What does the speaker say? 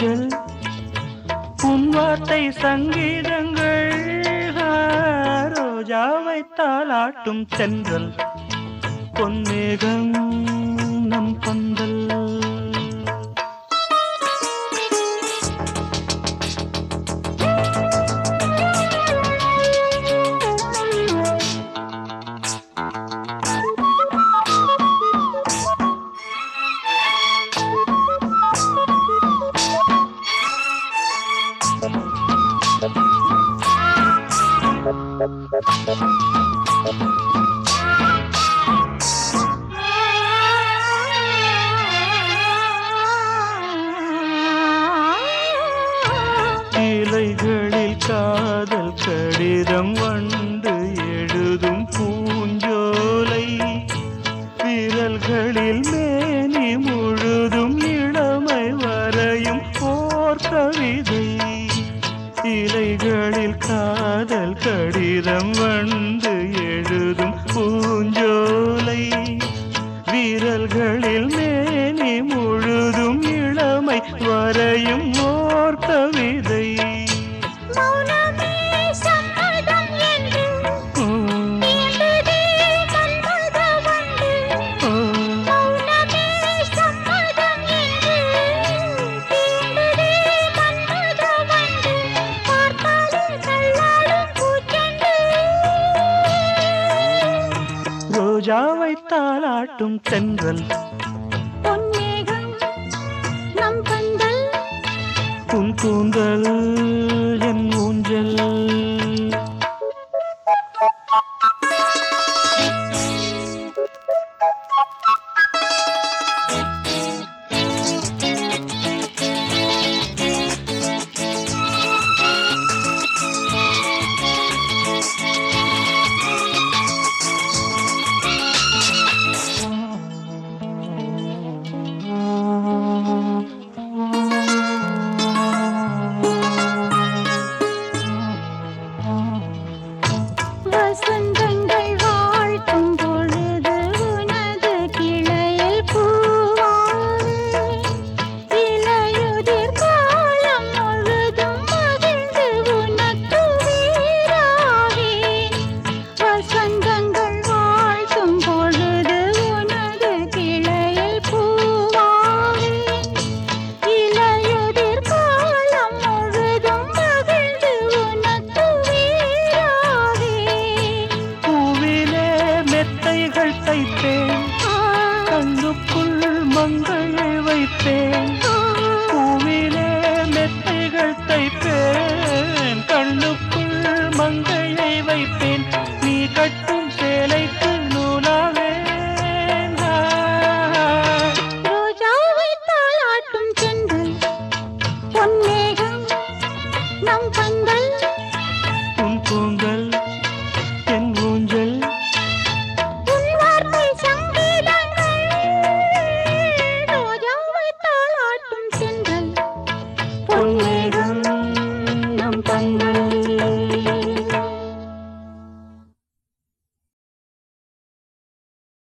ஊஞ்சல் உன் வார்த்தை சங்கீதங்கள் ரோஜாவைத்தால் ஆட்டும் சென்றல். பொன்மேகம் இலைகளில் காதல் கடிதம் வண்ண வண்ண சரோஜாவை தாளாட்டும் தென்றல். உன் கூந்தல் என் ஊஞ்சல். person பொன்னே